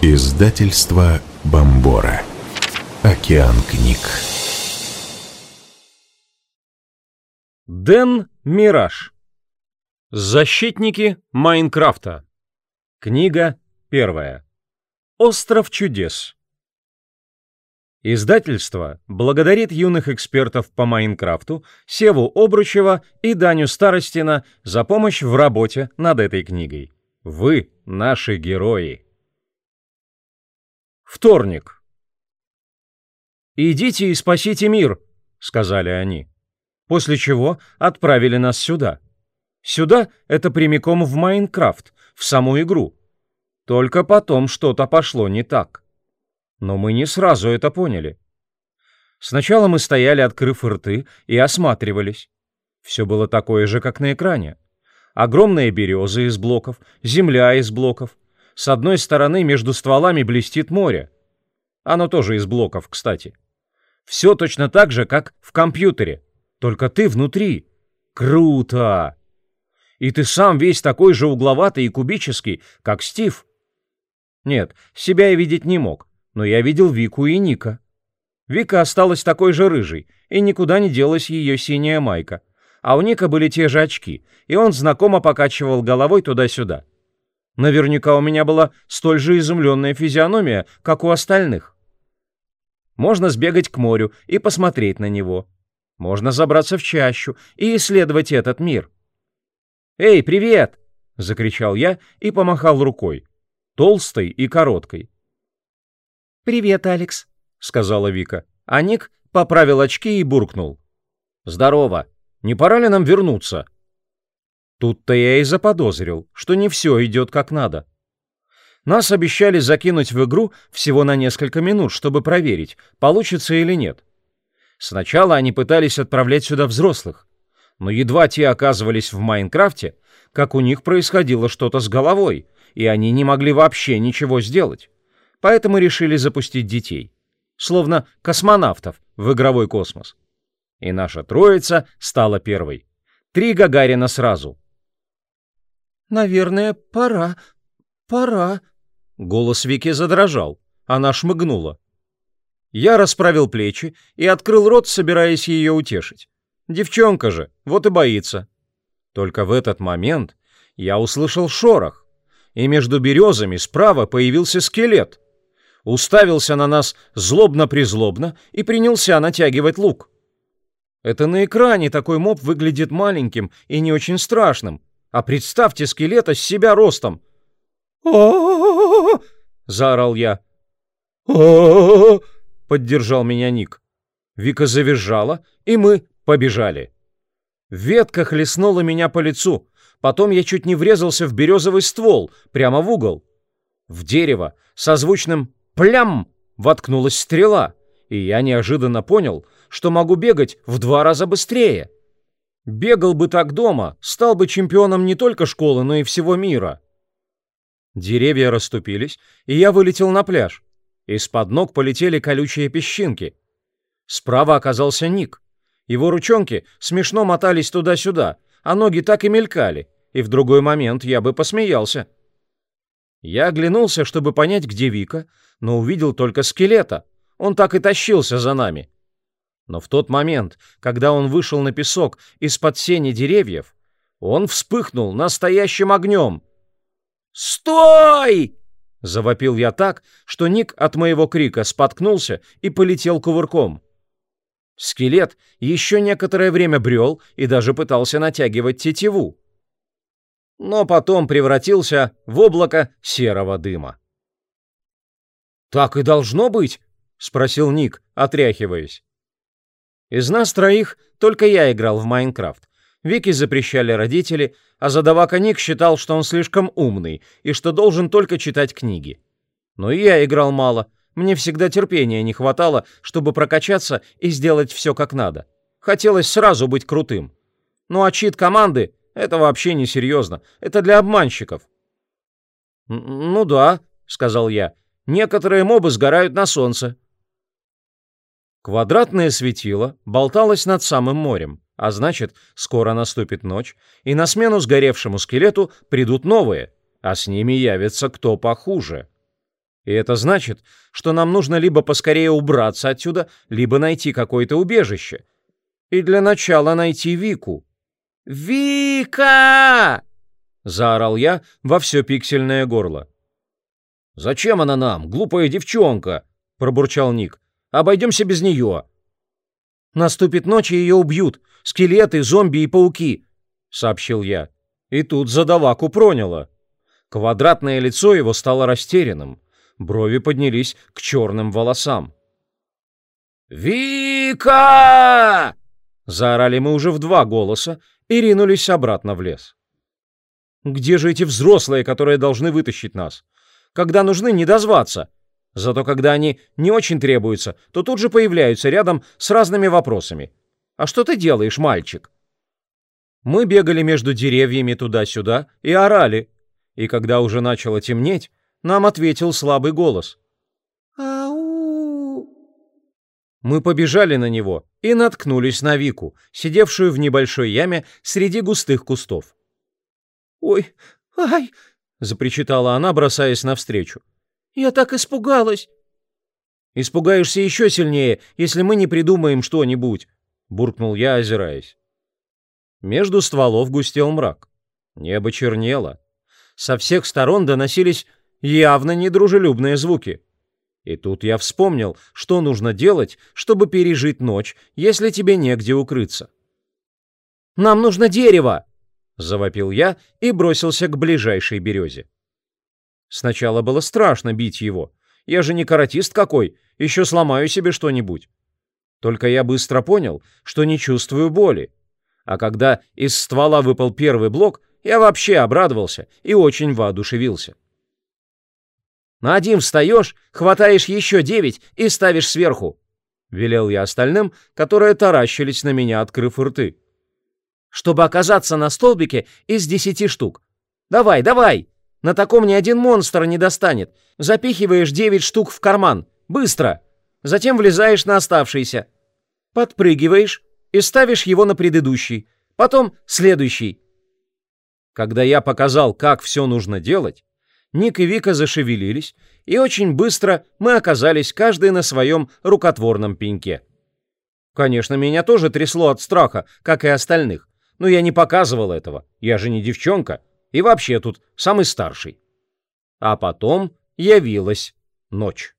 Издательство Бомбора. Океан книг. Дэн Мираж. Защитники Майнкрафта. Книга первая. Остров чудес. Издательство благодарит юных экспертов по Майнкрафту Севу Обручева и Даню Старостина за помощь в работе над этой книгой. Вы наши герои. Вторник. «Идите и спасите мир», — сказали они. После чего отправили нас сюда. Сюда — это прямиком в Майнкрафт, в саму игру. Только потом что-то пошло не так. Но мы не сразу это поняли. Сначала мы стояли, открыв рты, и осматривались. Все было такое же, как на экране. Огромные березы из блоков, земля из блоков — с одной стороны между стволами блестит море. Оно тоже из блоков, кстати. Все точно так же, как в компьютере. Только ты внутри. Круто! И ты сам весь такой же угловатый и кубический, как Стив. Нет, себя я видеть не мог, но я видел Вику и Ника. Вика осталась такой же рыжей, и никуда не делась ее синяя майка. А у Ника были те же очки, и он знакомо покачивал головой туда-сюда. Наверняка у меня была столь же изумленная физиономия, как у остальных. Можно сбегать к морю и посмотреть на него. Можно забраться в чащу и исследовать этот мир. «Эй, привет!» — закричал я и помахал рукой, толстой и короткой. «Привет, Алекс», — сказала Вика. А Ник поправил очки и буркнул. «Здорово! Не пора ли нам вернуться?» Тут-то я и заподозрил, что не все идет как надо. Нас обещали закинуть в игру всего на несколько минут, чтобы проверить, получится или нет. Сначала они пытались отправлять сюда взрослых, но едва те оказывались в Майнкрафте, как у них происходило что-то с головой, и они не могли вообще ничего сделать. Поэтому решили запустить детей, словно космонавтов в игровой космос. И наша троица стала первой. Три Гагарина сразу — «Наверное, пора, пора». Голос Вики задрожал. Она шмыгнула. Я расправил плечи и открыл рот, собираясь ее утешить. Девчонка же, вот и боится. Только в этот момент я услышал шорох, и между березами справа появился скелет. Уставился на нас злобно-призлобно и принялся натягивать лук. Это на экране такой моб выглядит маленьким и не очень страшным, а представьте скелета с себя ростом. заорал я. поддержал меня Ник. Вика завизжала, и мы побежали. Ветка хлестнула меня по лицу, потом я чуть не врезался в березовый ствол, прямо в угол. В дерево со звучным «плям» воткнулась стрела, и я неожиданно понял, что могу бегать в два раза быстрее. Бегал бы так дома, стал бы чемпионом не только школы, но и всего мира. Деревья расступились, и я вылетел на пляж. Из-под ног полетели колючие песчинки. Справа оказался Ник. Его ручонки смешно мотались туда-сюда, а ноги так и мелькали, и в другой момент я бы посмеялся. Я оглянулся, чтобы понять, где Вика, но увидел только скелета. Он так и тащился за нами. Но в тот момент, когда он вышел на песок из-под сени деревьев, он вспыхнул настоящим огнем. «Стой!» — завопил я так, что Ник от моего крика споткнулся и полетел кувырком. Скелет еще некоторое время брел и даже пытался натягивать тетиву. Но потом превратился в облако серого дыма. «Так и должно быть?» — спросил Ник, отряхиваясь. Из нас троих только я играл в Майнкрафт. Вики запрещали родители, а задавака Ник считал, что он слишком умный и что должен только читать книги. Но и я играл мало. Мне всегда терпения не хватало, чтобы прокачаться и сделать все как надо. Хотелось сразу быть крутым. Ну а чит команды — это вообще не серьезно. Это для обманщиков. «Ну да», — сказал я. «Некоторые мобы сгорают на солнце». Квадратное светило болталось над самым морем, а значит, скоро наступит ночь, и на смену сгоревшему скелету придут новые, а с ними явится кто похуже. И это значит, что нам нужно либо поскорее убраться отсюда, либо найти какое-то убежище. И для начала найти Вику. «Вика!» — заорал я во все пиксельное горло. «Зачем она нам, глупая девчонка?» — пробурчал Ник. «Обойдемся без нее». «Наступит ночь, и ее убьют. Скелеты, зомби и пауки», — сообщил я. И тут задаваку проняло. Квадратное лицо его стало растерянным. Брови поднялись к черным волосам. «Вика!» Заорали мы уже в два голоса и ринулись обратно в лес. «Где же эти взрослые, которые должны вытащить нас? Когда нужны, не дозваться. Зато когда они не очень требуются, то тут же появляются рядом с разными вопросами. А что ты делаешь, мальчик?» Мы бегали между деревьями туда-сюда и орали. И когда уже начало темнеть, нам ответил слабый голос. «Ау!» Мы побежали на него и наткнулись на Вику, сидевшую в небольшой яме среди густых кустов. «Ой, ай!» — запричитала она, бросаясь навстречу. «Я так испугалась!» «Испугаешься еще сильнее, если мы не придумаем что-нибудь», — буркнул я, озираясь. Между стволов густел мрак. Небо чернело. Со всех сторон доносились явно недружелюбные звуки. И тут я вспомнил, что нужно делать, чтобы пережить ночь, если тебе негде укрыться. «Нам нужно дерево!» — завопил я и бросился к ближайшей березе. Сначала было страшно бить его. Я же не каратист какой, еще сломаю себе что-нибудь. Только я быстро понял, что не чувствую боли. А когда из ствола выпал первый блок, я вообще обрадовался и очень воодушевился. На один встаешь, хватаешь еще девять и ставишь сверху. Велел я остальным, которые таращились на меня, открыв рты. Чтобы оказаться на столбике из десяти штук. Давай, давай! На таком ни один монстр не достанет. Запихиваешь девять штук в карман. Быстро! Затем влезаешь на оставшийся. Подпрыгиваешь и ставишь его на предыдущий. Потом следующий. Когда я показал, как все нужно делать, Ник и Вика зашевелились, и очень быстро мы оказались каждый на своем рукотворном пеньке. Конечно, меня тоже трясло от страха, как и остальных, но я не показывал этого, я же не девчонка, и вообще тут самый старший. А потом явилась ночь.